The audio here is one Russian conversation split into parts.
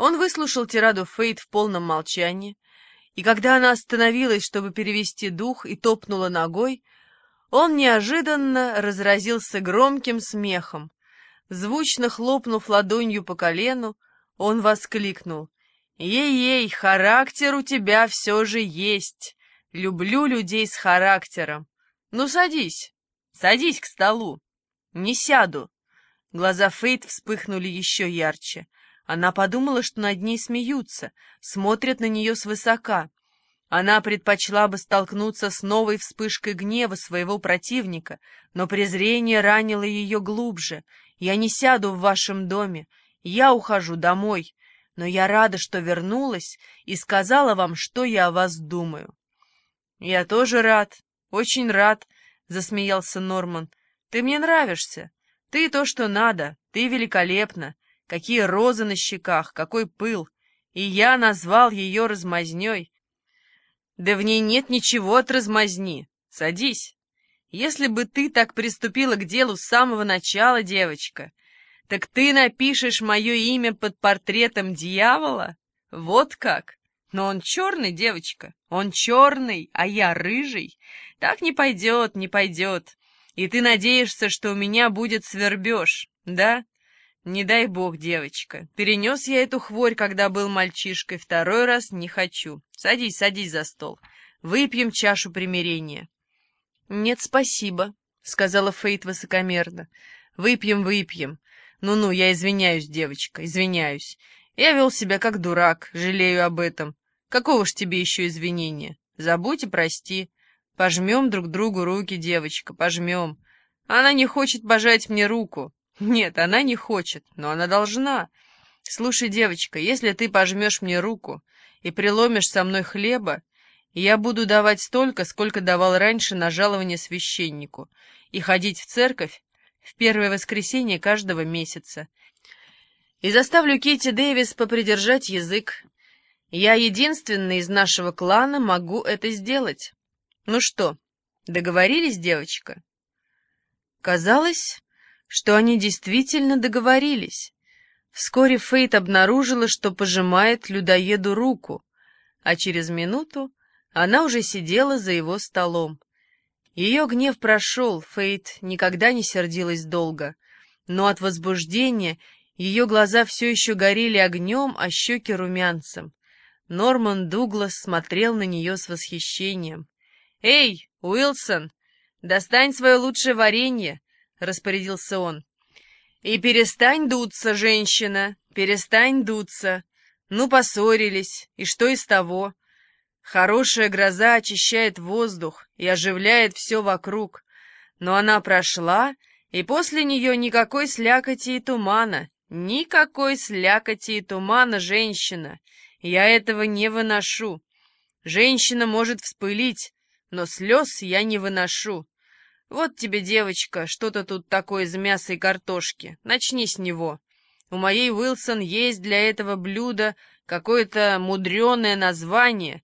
Он выслушал тираду Фейт в полном молчании, и когда она остановилась, чтобы перевести дух, и топнула ногой, он неожиданно разразился громким смехом. Звучно хлопнув ладонью по колену, он воскликнул. «Ей-ей, характер у тебя все же есть. Люблю людей с характером. Ну, садись, садись к столу». «Не сяду». Глаза Фейт вспыхнули еще ярче. Она подумала, что над ней смеются, смотрят на нее свысока. Она предпочла бы столкнуться с новой вспышкой гнева своего противника, но презрение ранило ее глубже. «Я не сяду в вашем доме, я ухожу домой, но я рада, что вернулась и сказала вам, что я о вас думаю». «Я тоже рад, очень рад», — засмеялся Норман. «Ты мне нравишься. Ты то, что надо. Ты великолепна. Какие розы на щеках, какой пыл! И я назвал ее размазней. Да в ней нет ничего от размазни. Садись. Если бы ты так приступила к делу с самого начала, девочка, так ты напишешь мое имя под портретом дьявола? Вот как! Но он черный, девочка, он черный, а я рыжий. Так не пойдет, не пойдет. И ты надеешься, что у меня будет свербеж, да? Не дай бог, девочка. Перенес я эту хворь, когда был мальчишкой, второй раз не хочу. Садись, садись за стол. Выпьем чашу примирения. Нет, спасибо, сказала Фейт высокомерно. Выпьем, выпьем. Ну-ну, я извиняюсь, девочка, извиняюсь. Я вел себя как дурак, жалею об этом. Какого ж тебе еще извинения? Забудь и прости. Пожмем друг другу руки, девочка, пожмем. Она не хочет пожать мне руку. Нет, она не хочет, но она должна. Слушай, девочка, если ты пожмешь мне руку и приломишь со мной хлеба, я буду давать столько, сколько давал раньше на жалование священнику, и ходить в церковь в первое воскресенье каждого месяца. И заставлю Кити Дэвис попридержать язык. Я единственный из нашего клана могу это сделать. Ну что, договорились, девочка? Казалось, что они действительно договорились. Вскоре Фейт обнаружила, что пожимает людоеду руку, а через минуту она уже сидела за его столом. Ее гнев прошел, Фейт никогда не сердилась долго, но от возбуждения ее глаза все еще горели огнем, а щеки румянцем. Норман Дуглас смотрел на нее с восхищением. «Эй, Уилсон, достань свое лучшее варенье!» — распорядился он. «И перестань дуться, женщина, перестань дуться. Ну, поссорились, и что из того? Хорошая гроза очищает воздух и оживляет все вокруг. Но она прошла, и после нее никакой слякоти и тумана, никакой слякоти и тумана, женщина. Я этого не выношу. Женщина может вспылить, но слез я не выношу. Вот тебе, девочка, что-то тут такое из мяса и картошки. Начни с него. У моей Уилсон есть для этого блюда какое-то мудреное название,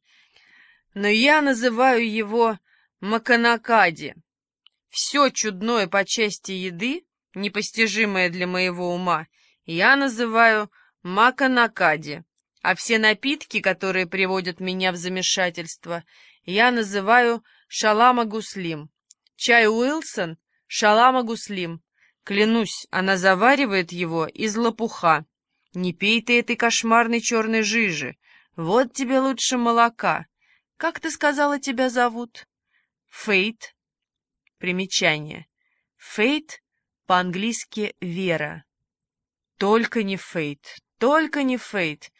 но я называю его маканакади. Все чудное по части еды, непостижимое для моего ума, я называю маканакади, а все напитки, которые приводят меня в замешательство, я называю шалама гуслим. Чай Уилсон — шалама гуслим. Клянусь, она заваривает его из лопуха. Не пей ты этой кошмарной черной жижи. Вот тебе лучше молока. Как ты сказала, тебя зовут? Фейт. Примечание. Фейт по-английски «вера». Только не Фейт, только не Фейт.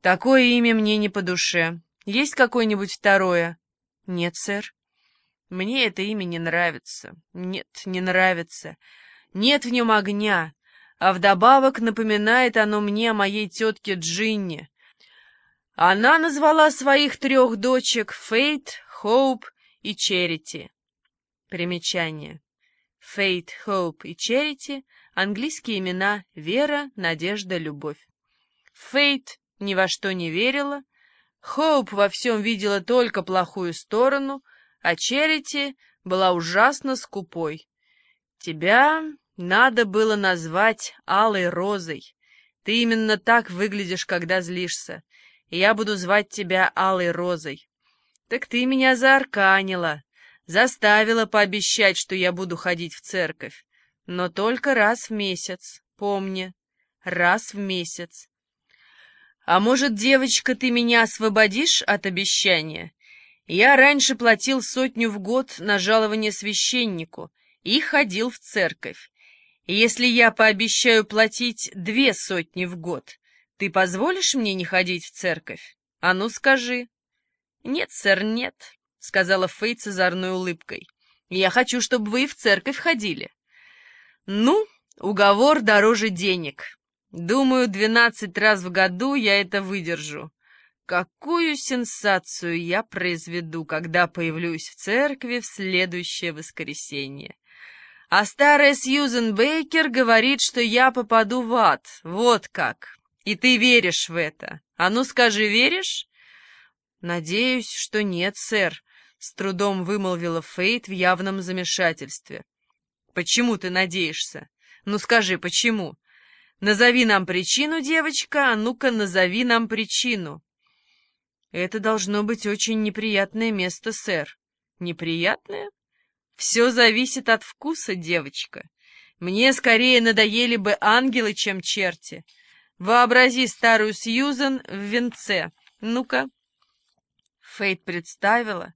Такое имя мне не по душе. Есть какое-нибудь второе? Нет, сэр. Мне это имя не нравится. Нет, не нравится. Нет в нем огня. А вдобавок напоминает оно мне о моей тетке Джинни. Она назвала своих трех дочек Фейт, Хоуп и Черити. Примечание. Фейт, Хоуп и Черити — английские имена Вера, Надежда, Любовь. Фейт ни во что не верила, Хоуп во всем видела только плохую сторону, а Черити была ужасно скупой. Тебя надо было назвать Алой Розой. Ты именно так выглядишь, когда злишься. И я буду звать тебя Алой Розой. Так ты меня заарканила, заставила пообещать, что я буду ходить в церковь. Но только раз в месяц, помни, раз в месяц. А может, девочка, ты меня освободишь от обещания? Я раньше платил сотню в год на жалование священнику и ходил в церковь. И если я пообещаю платить две сотни в год, ты позволишь мне не ходить в церковь? А ну скажи. Нет, сэр, нет, сказала Фейт с озорной улыбкой. Я хочу, чтобы вы в церковь ходили. Ну, уговор дороже денег. Думаю, двенадцать раз в году я это выдержу. Какую сенсацию я произведу, когда появлюсь в церкви в следующее воскресенье. А старая Сьюзен Бейкер говорит, что я попаду в ад. Вот как. И ты веришь в это? А ну скажи, веришь? Надеюсь, что нет, сэр, с трудом вымолвила Фейт в явном замешательстве. Почему ты надеешься? Ну скажи, почему? Назови нам причину, девочка, а ну-ка назови нам причину. Это должно быть очень неприятное место, сэр. Неприятное? Все зависит от вкуса, девочка. Мне скорее надоели бы ангелы, чем черти. Вообрази старую Сьюзен в венце. Ну-ка. Фейт представила,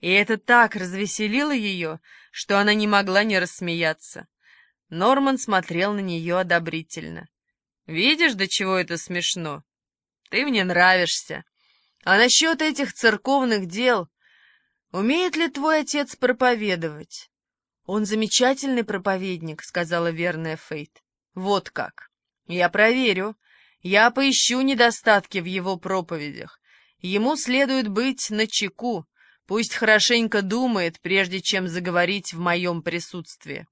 и это так развеселило ее, что она не могла не рассмеяться. Норман смотрел на нее одобрительно. «Видишь, до чего это смешно? Ты мне нравишься. А насчет этих церковных дел... Умеет ли твой отец проповедовать? Он замечательный проповедник, сказала верная Фейт. Вот как. Я проверю. Я поищу недостатки в его проповедях. Ему следует быть начеку. Пусть хорошенько думает, прежде чем заговорить в моем присутствии.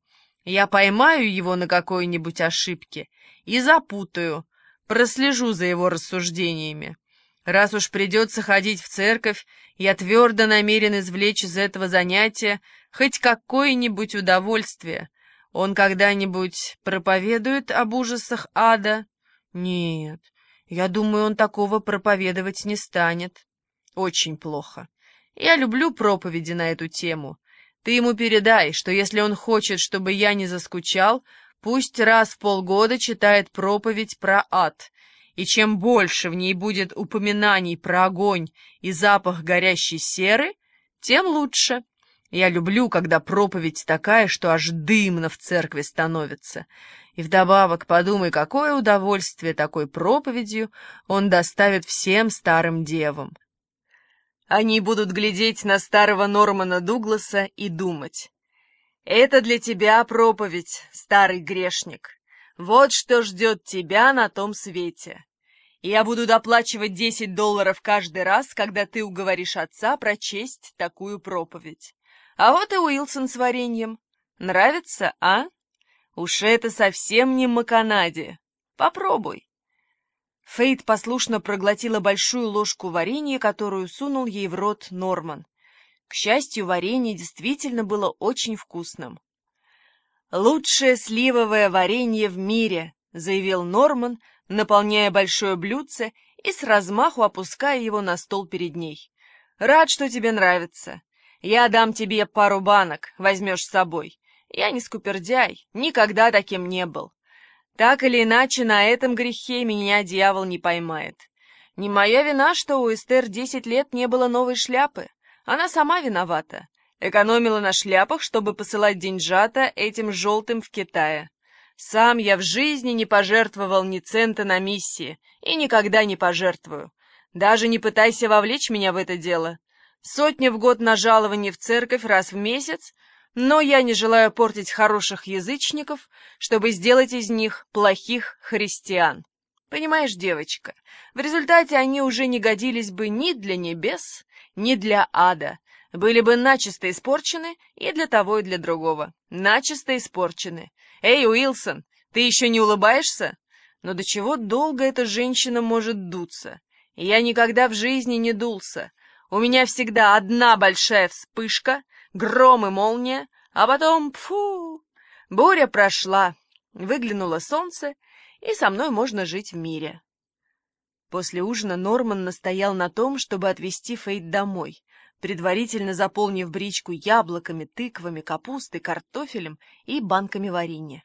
Я поймаю его на какой-нибудь ошибке и запутаю, прослежу за его рассуждениями. Раз уж придется ходить в церковь, я твердо намерен извлечь из этого занятия хоть какое-нибудь удовольствие. Он когда-нибудь проповедует об ужасах ада? Нет, я думаю, он такого проповедовать не станет. Очень плохо. Я люблю проповеди на эту тему. Ты ему передай, что если он хочет, чтобы я не заскучал, пусть раз в полгода читает проповедь про ад — и чем больше в ней будет упоминаний про огонь и запах горящей серы, тем лучше. Я люблю, когда проповедь такая, что аж дымно в церкви становится. И вдобавок подумай, какое удовольствие такой проповедью он доставит всем старым девам. Они будут глядеть на старого Нормана Дугласа и думать. «Это для тебя проповедь, старый грешник. Вот что ждет тебя на том свете. Я буду доплачивать 10 долларов каждый раз, когда ты уговоришь отца прочесть такую проповедь. А вот и Уилсон с вареньем. Нравится, а? Уж это совсем не маканаде. Попробуй. Фейт послушно проглотила большую ложку варенья, которую сунул ей в рот Норман. К счастью, варенье действительно было очень вкусным. «Лучшее сливовое варенье в мире», — заявил Норман, наполняя большое блюдце и с размаху опуская его на стол перед ней. «Рад, что тебе нравится. Я дам тебе пару банок, возьмешь с собой. Я не скупердяй, никогда таким не был. Так или иначе, на этом грехе меня дьявол не поймает. Не моя вина, что у Эстер десять лет не было новой шляпы. Она сама виновата. Экономила на шляпах, чтобы посылать деньжата этим желтым в Китае. Сам я в жизни не пожертвовал ни цента на миссии и никогда не пожертвую. Даже не пытайся вовлечь меня в это дело. Сотня в год на жалование в церковь раз в месяц, но я не желаю портить хороших язычников, чтобы сделать из них плохих христиан. Понимаешь, девочка, в результате они уже не годились бы ни для небес, ни для ада, были бы начисто испорчены и для того, и для другого. Начисто испорчены. Эй, Уилсон, ты еще не улыбаешься? Но до чего долго эта женщина может дуться? Я никогда в жизни не дулся. У меня всегда одна большая вспышка, гром и молния, а потом, фу, буря прошла. Выглянуло солнце, и со мной можно жить в мире. После ужина Норман настоял на том, чтобы отвезти Фейт домой, предварительно заполнив бричку яблоками, тыквами, капустой, картофелем и банками варенья.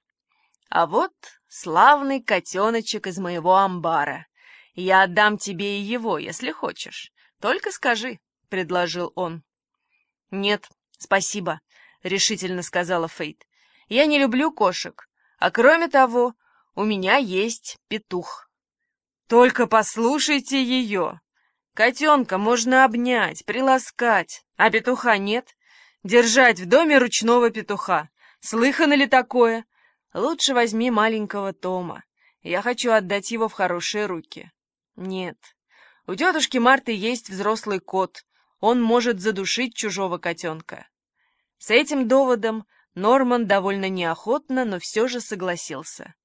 А вот славный котеночек из моего амбара. Я отдам тебе и его, если хочешь. Только скажи, — предложил он. — Нет, спасибо, — решительно сказала Фейт. — Я не люблю кошек, а кроме того, у меня есть петух. Только послушайте ее. Котенка можно обнять, приласкать, а петуха нет. Держать в доме ручного петуха. Слыхано ли такое? Лучше возьми маленького Тома. Я хочу отдать его в хорошие руки. Нет. У тетушки Марты есть взрослый кот. Он может задушить чужого котенка. С этим доводом Норман довольно неохотно, но все же согласился.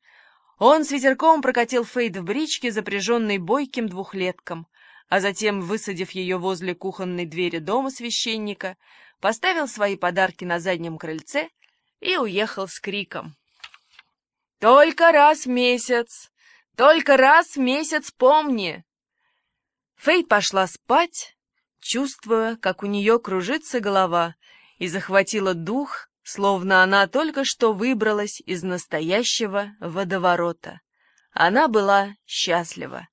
Он с ветерком прокатил Фейд в бричке, запряженной бойким двухлетком, а затем, высадив ее возле кухонной двери дома священника, поставил свои подарки на заднем крыльце и уехал с криком. «Только раз в месяц! Только раз в месяц помни!» Фейд пошла спать, чувствуя, как у нее кружится голова, и захватила дух, словно она только что выбралась из настоящего водоворота. Она была счастлива.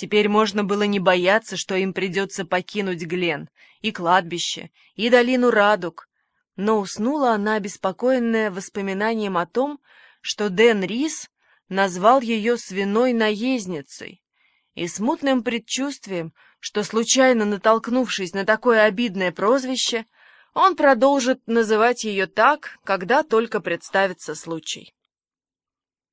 Теперь можно было не бояться, что им придется покинуть Глен, и кладбище, и долину радуг. Но уснула она, обеспокоенная воспоминанием о том, что Дэн Рис назвал ее свиной наездницей, и смутным предчувствием, что, случайно натолкнувшись на такое обидное прозвище, он продолжит называть ее так, когда только представится случай.